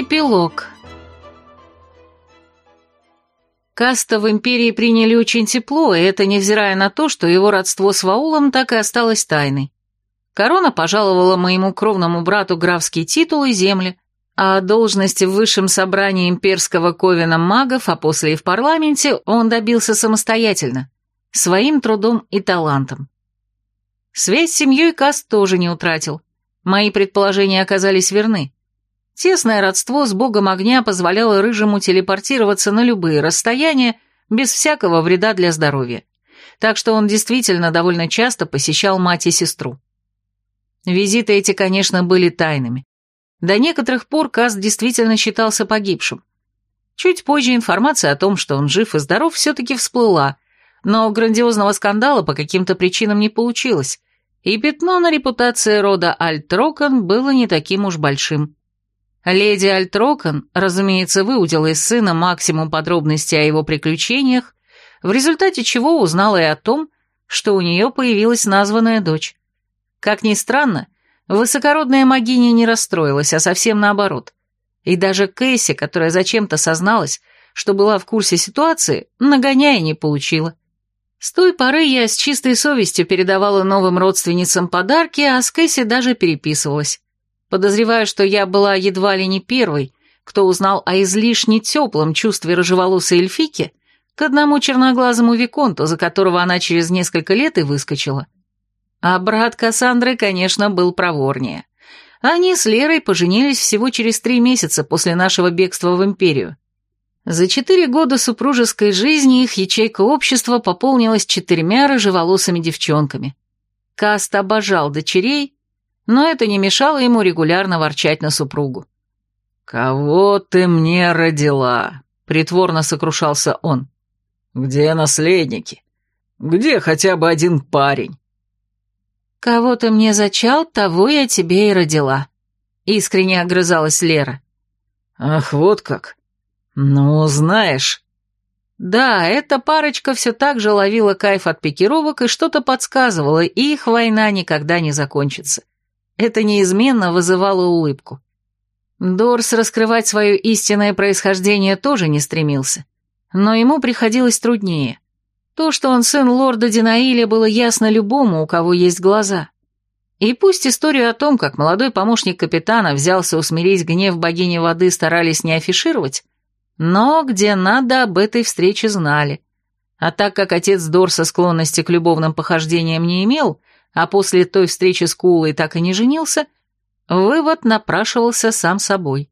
Эпилог. Каста в Империи приняли очень тепло, и это невзирая на то, что его родство с Ваулом так и осталось тайной. Корона пожаловала моему кровному брату графский титул и земли, а должности в высшем собрании имперского ковена магов, а после и в парламенте, он добился самостоятельно, своим трудом и талантом. Связь с семьей Каст тоже не утратил. Мои предположения оказались верны. Тесное родство с богом огня позволяло рыжему телепортироваться на любые расстояния без всякого вреда для здоровья. Так что он действительно довольно часто посещал мать и сестру. Визиты эти, конечно, были тайными. До некоторых пор Каст действительно считался погибшим. Чуть позже информация о том, что он жив и здоров, все-таки всплыла, но грандиозного скандала по каким-то причинам не получилось, и пятно на репутации рода Альтрокон было не таким уж большим. Леди Альтрокон, разумеется, выудила из сына максимум подробностей о его приключениях, в результате чего узнала и о том, что у нее появилась названная дочь. Как ни странно, высокородная магиня не расстроилась, а совсем наоборот. И даже Кэсси, которая зачем-то созналась, что была в курсе ситуации, нагоняя не получила. С той поры я с чистой совестью передавала новым родственницам подарки, а с Кэсси даже переписывалась. Подозреваю, что я была едва ли не первой, кто узнал о излишне теплом чувстве рыжеволосой эльфики к одному черноглазому виконту, за которого она через несколько лет и выскочила. А брат Кассандры, конечно, был проворнее. Они с Лерой поженились всего через три месяца после нашего бегства в Империю. За четыре года супружеской жизни их ячейка общества пополнилась четырьмя рыжеволосыми девчонками. Каст обожал дочерей, но это не мешало ему регулярно ворчать на супругу. «Кого ты мне родила?» — притворно сокрушался он. «Где наследники? Где хотя бы один парень?» «Кого ты мне зачал, того я тебе и родила», — искренне огрызалась Лера. «Ах, вот как. Ну, знаешь...» Да, эта парочка все так же ловила кайф от пикировок и что-то подсказывала, и их война никогда не закончится. Это неизменно вызывало улыбку. Дорс раскрывать свое истинное происхождение тоже не стремился. Но ему приходилось труднее. То, что он сын лорда Динаиля, было ясно любому, у кого есть глаза. И пусть историю о том, как молодой помощник капитана взялся усмирить гнев богини воды, старались не афишировать, но где надо об этой встрече знали. А так как отец Дорса склонности к любовным похождениям не имел, а после той встречи с Кулой так и не женился, вывод напрашивался сам собой.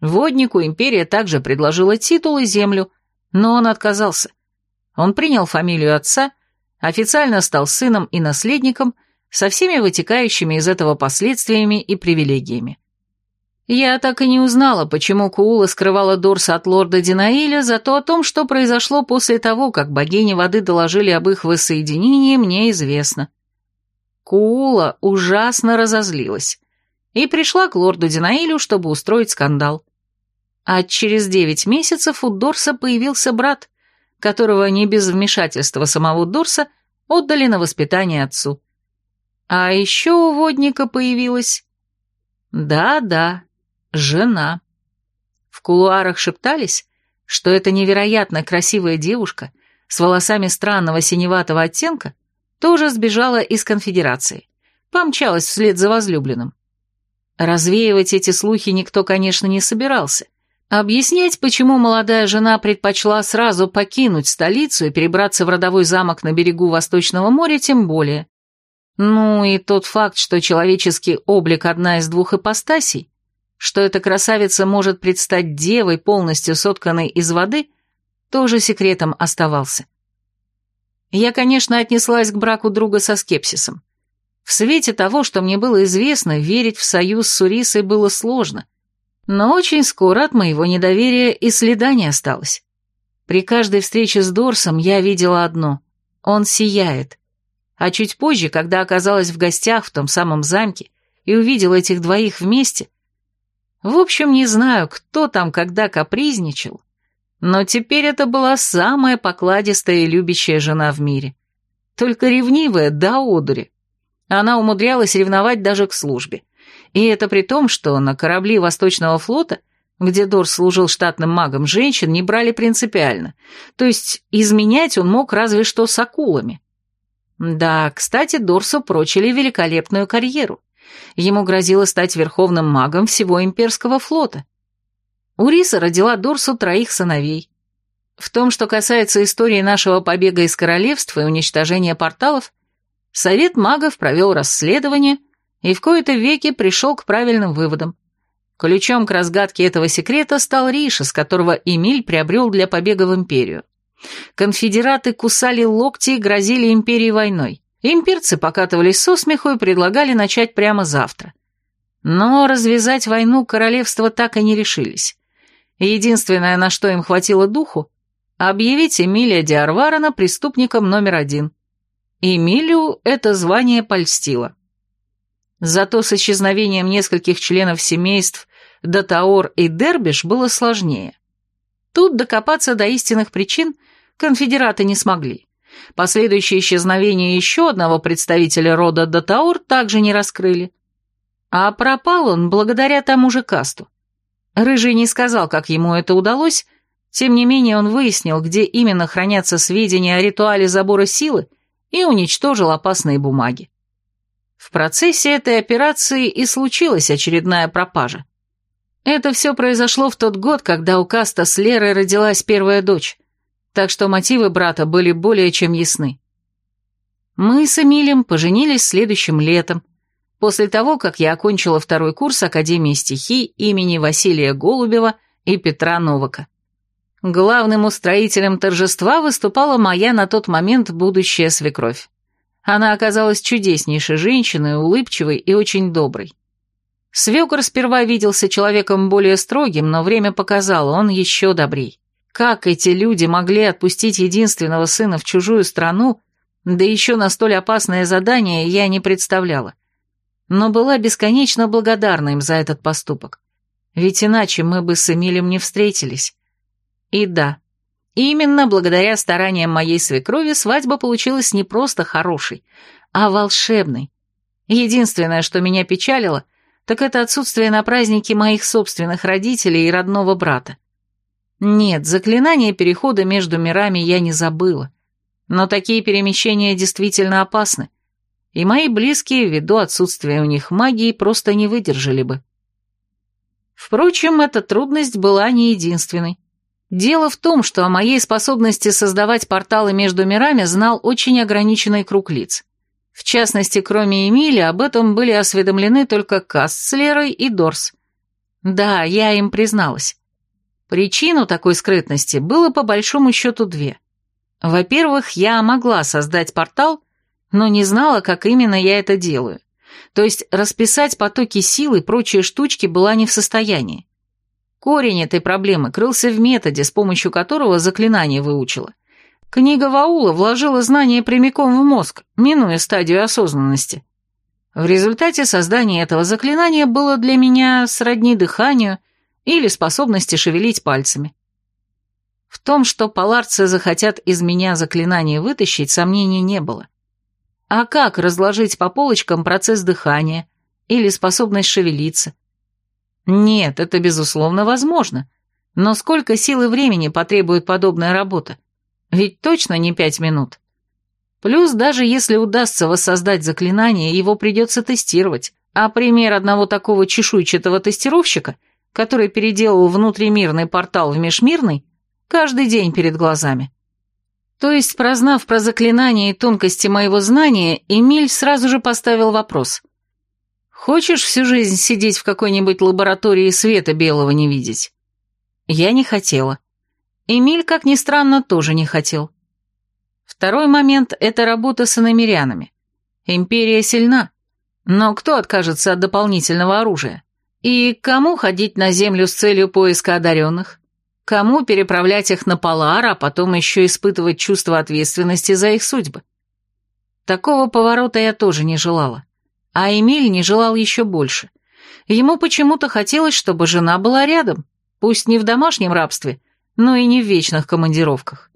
Воднику империя также предложила титул и землю, но он отказался. Он принял фамилию отца, официально стал сыном и наследником со всеми вытекающими из этого последствиями и привилегиями. Я так и не узнала, почему Куула скрывала Дорса от лорда Динаиля, зато о том, что произошло после того, как богини воды доложили об их воссоединении, мне известно. Куула ужасно разозлилась и пришла к лорду Динаилю, чтобы устроить скандал. А через девять месяцев у Дорса появился брат, которого не без вмешательства самого Дорса отдали на воспитание отцу. А еще у водника появилась... Да-да, жена. В кулуарах шептались, что эта невероятно красивая девушка с волосами странного синеватого оттенка тоже сбежала из конфедерации. Помчалась вслед за возлюбленным. Развеивать эти слухи никто, конечно, не собирался. Объяснять, почему молодая жена предпочла сразу покинуть столицу и перебраться в родовой замок на берегу Восточного моря, тем более. Ну и тот факт, что человеческий облик одна из двух ипостасей, что эта красавица может предстать девой, полностью сотканной из воды, тоже секретом оставался. Я, конечно, отнеслась к браку друга со скепсисом. В свете того, что мне было известно, верить в союз с Урисой было сложно. Но очень скоро от моего недоверия и следа не осталось. При каждой встрече с Дорсом я видела одно — он сияет. А чуть позже, когда оказалась в гостях в том самом замке и увидела этих двоих вместе... В общем, не знаю, кто там когда капризничал, но теперь это была самая покладистая и любящая жена в мире. Только ревнивая до одури. Она умудрялась ревновать даже к службе. И это при том, что на корабли Восточного флота, где Дорс служил штатным магом, женщин не брали принципиально, то есть изменять он мог разве что с акулами. Да, кстати, Дорсу прочили великолепную карьеру. Ему грозило стать верховным магом всего имперского флота. Уриса родила Дорсу троих сыновей. В том, что касается истории нашего побега из королевства и уничтожения порталов, Совет магов провел расследование и в кои-то веки пришел к правильным выводам. Ключом к разгадке этого секрета стал Риша, с которого Эмиль приобрел для побега в империю. Конфедераты кусали локти и грозили империи войной. Имперцы покатывались со смеху и предлагали начать прямо завтра. Но развязать войну королевства так и не решились. Единственное, на что им хватило духу, объявить Эмилия Диарварена преступником номер один. Эмилию это звание польстило. Зато с исчезновением нескольких членов семейств Датаор и Дербиш было сложнее. Тут докопаться до истинных причин конфедераты не смогли. Последующее исчезновение еще одного представителя рода Датаор также не раскрыли. А пропал он благодаря тому же касту. Рыжий не сказал, как ему это удалось, тем не менее он выяснил, где именно хранятся сведения о ритуале забора силы и уничтожил опасные бумаги. В процессе этой операции и случилась очередная пропажа. Это все произошло в тот год, когда у Каста с Лерой родилась первая дочь, так что мотивы брата были более чем ясны. Мы с Эмилем поженились следующим летом, после того, как я окончила второй курс Академии стихий имени Василия Голубева и Петра Новака. Главным устроителем торжества выступала моя на тот момент будущая свекровь. Она оказалась чудеснейшей женщиной, улыбчивой и очень доброй. Свекор сперва виделся человеком более строгим, но время показало, он еще добрей. Как эти люди могли отпустить единственного сына в чужую страну, да еще на столь опасное задание, я не представляла. Но была бесконечно благодарна им за этот поступок. Ведь иначе мы бы с Эмилем не встретились. И да, Именно благодаря стараниям моей свекрови свадьба получилась не просто хорошей, а волшебной. Единственное, что меня печалило, так это отсутствие на празднике моих собственных родителей и родного брата. Нет, заклинание перехода между мирами я не забыла, но такие перемещения действительно опасны, и мои близкие, ввиду отсутствия у них магии, просто не выдержали бы. Впрочем, эта трудность была не единственной. Дело в том, что о моей способности создавать порталы между мирами знал очень ограниченный круг лиц. В частности, кроме Эмили, об этом были осведомлены только Каст с Лерой и Дорс. Да, я им призналась. Причину такой скрытности было по большому счету две. Во-первых, я могла создать портал, но не знала, как именно я это делаю. То есть расписать потоки сил и прочие штучки была не в состоянии. Корень этой проблемы крылся в методе, с помощью которого заклинание выучила. Книга Ваула вложила знания прямиком в мозг, минуя стадию осознанности. В результате создание этого заклинания было для меня сродни дыханию или способности шевелить пальцами. В том, что паларцы захотят из меня заклинание вытащить, сомнений не было. А как разложить по полочкам процесс дыхания или способность шевелиться? Нет, это безусловно возможно. Но сколько сил и времени потребует подобная работа? Ведь точно не пять минут. Плюс, даже если удастся воссоздать заклинание, его придется тестировать. А пример одного такого чешуйчатого тестировщика, который переделал внутримирный портал в межмирный, каждый день перед глазами. То есть, прознав про заклинание и тонкости моего знания, Эмиль сразу же поставил вопрос. Хочешь всю жизнь сидеть в какой-нибудь лаборатории света белого не видеть? Я не хотела. Эмиль, как ни странно, тоже не хотел. Второй момент – это работа с иномерянами. Империя сильна, но кто откажется от дополнительного оружия? И кому ходить на Землю с целью поиска одаренных? Кому переправлять их на Полар, а потом еще испытывать чувство ответственности за их судьбы? Такого поворота я тоже не желала. А Эмиль не желал еще больше. Ему почему-то хотелось, чтобы жена была рядом, пусть не в домашнем рабстве, но и не в вечных командировках.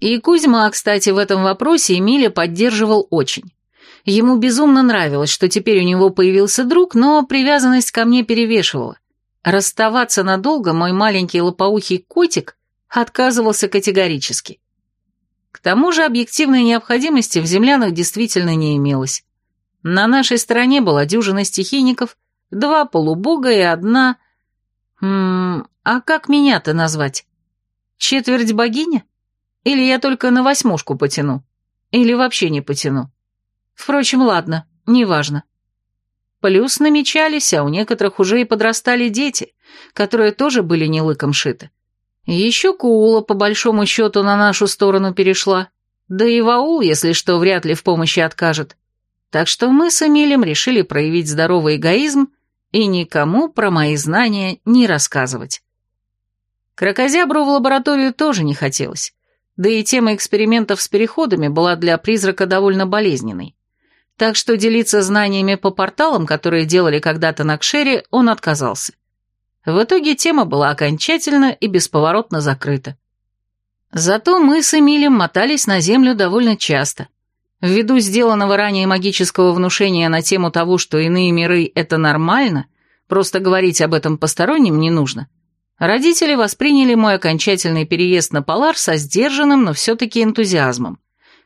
И Кузьма, кстати, в этом вопросе Эмиля поддерживал очень. Ему безумно нравилось, что теперь у него появился друг, но привязанность ко мне перевешивала. Расставаться надолго мой маленький лопоухий котик отказывался категорически. К тому же объективной необходимости в землянах действительно не имелось. На нашей стороне была дюжина стихийников, два полубога и одна... М а как меня-то назвать? Четверть богиня? Или я только на восьмушку потяну? Или вообще не потяну? Впрочем, ладно, неважно. Плюс намечались, а у некоторых уже и подрастали дети, которые тоже были не лыком шиты. Еще Куула, по большому счету, на нашу сторону перешла. Да и Ваул, если что, вряд ли в помощи откажет. Так что мы с Эмилем решили проявить здоровый эгоизм и никому про мои знания не рассказывать. Крокозябру в лабораторию тоже не хотелось, да и тема экспериментов с переходами была для призрака довольно болезненной. Так что делиться знаниями по порталам, которые делали когда-то на Кшере, он отказался. В итоге тема была окончательно и бесповоротно закрыта. Зато мы с Эмилем мотались на Землю довольно часто. Ввиду сделанного ранее магического внушения на тему того, что иные миры — это нормально, просто говорить об этом посторонним не нужно, родители восприняли мой окончательный переезд на Полар со сдержанным, но все-таки энтузиазмом.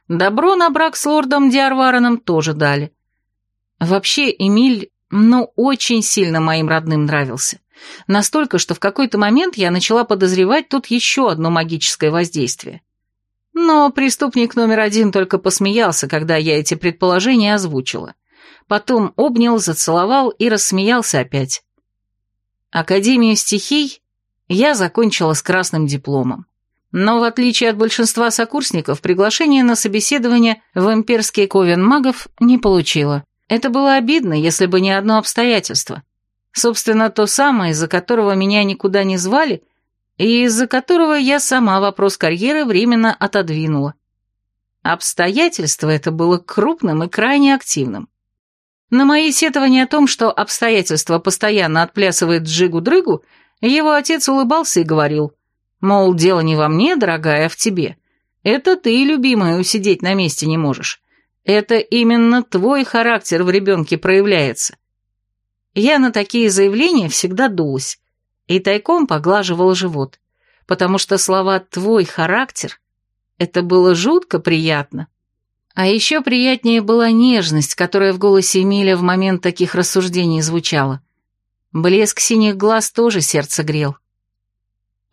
Добро на брак с лордом Диарвараном тоже дали. Вообще, Эмиль, ну, очень сильно моим родным нравился. Настолько, что в какой-то момент я начала подозревать тут еще одно магическое воздействие. Но преступник номер один только посмеялся, когда я эти предположения озвучила. Потом обнял, зацеловал и рассмеялся опять. Академию стихий я закончила с красным дипломом. Но в отличие от большинства сокурсников, приглашение на собеседование в имперский ковен магов не получила. Это было обидно, если бы не одно обстоятельство – Собственно, то самое, из-за которого меня никуда не звали, и из-за которого я сама вопрос карьеры временно отодвинула. Обстоятельство это было крупным и крайне активным. На мои сетования о том, что обстоятельство постоянно отплясывает джигу-дрыгу, его отец улыбался и говорил, мол, дело не во мне, дорогая, а в тебе. Это ты, любимая, усидеть на месте не можешь. Это именно твой характер в ребенке проявляется. Я на такие заявления всегда дулась и тайком поглаживала живот, потому что слова «твой характер» — это было жутко приятно. А еще приятнее была нежность, которая в голосе Эмиля в момент таких рассуждений звучала. Блеск синих глаз тоже сердце грел.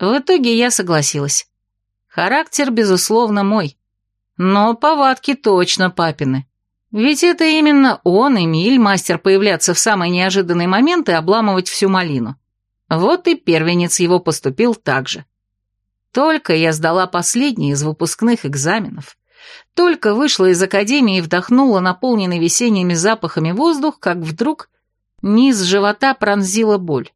В итоге я согласилась. Характер, безусловно, мой. Но повадки точно папины. Ведь это именно он, Эмиль, мастер появляться в самые неожиданные моменты и обламывать всю малину. Вот и первенец его поступил так же. Только я сдала последний из выпускных экзаменов, только вышла из академии и вдохнула наполненный весенними запахами воздух, как вдруг низ живота пронзила боль.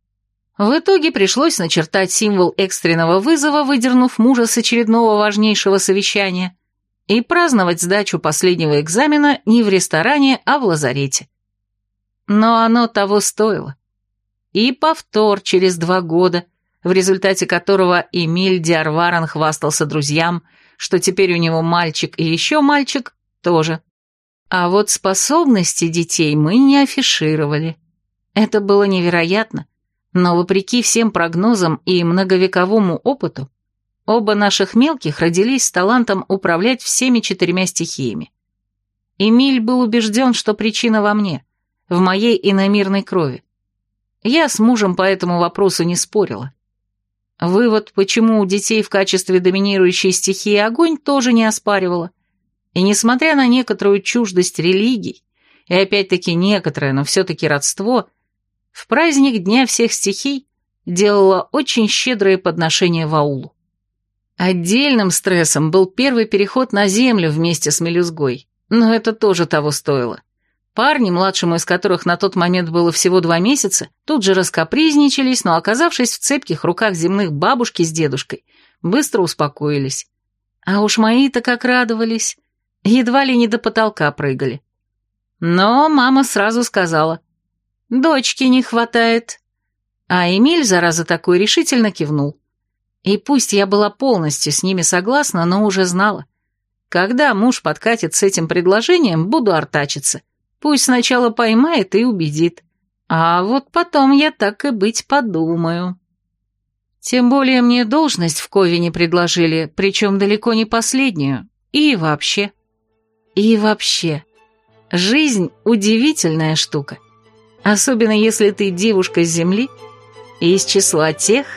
В итоге пришлось начертать символ экстренного вызова, выдернув мужа с очередного важнейшего совещания – и праздновать сдачу последнего экзамена не в ресторане, а в лазарете. Но оно того стоило. И повтор через два года, в результате которого Эмиль Диарваран хвастался друзьям, что теперь у него мальчик и еще мальчик тоже. А вот способности детей мы не афишировали. Это было невероятно, но вопреки всем прогнозам и многовековому опыту, Оба наших мелких родились с талантом управлять всеми четырьмя стихиями. Эмиль был убежден, что причина во мне, в моей иномирной крови. Я с мужем по этому вопросу не спорила. Вывод, почему у детей в качестве доминирующей стихии огонь, тоже не оспаривала. И несмотря на некоторую чуждость религий, и опять-таки некоторое, но все-таки родство, в праздник Дня всех стихий делала очень щедрое подношение в аулу. Отдельным стрессом был первый переход на землю вместе с мелюзгой, но это тоже того стоило. Парни, младшему из которых на тот момент было всего два месяца, тут же раскапризничались, но, оказавшись в цепких руках земных бабушки с дедушкой, быстро успокоились. А уж мои-то как радовались, едва ли не до потолка прыгали. Но мама сразу сказала, «Дочки не хватает». А Эмиль, зараза такой, решительно кивнул. И пусть я была полностью с ними согласна, но уже знала. Когда муж подкатит с этим предложением, буду артачиться. Пусть сначала поймает и убедит. А вот потом я так и быть подумаю. Тем более мне должность в Ковине предложили, причем далеко не последнюю. И вообще. И вообще. Жизнь – удивительная штука. Особенно если ты девушка с земли и из числа тех,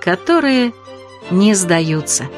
которые не сдаются.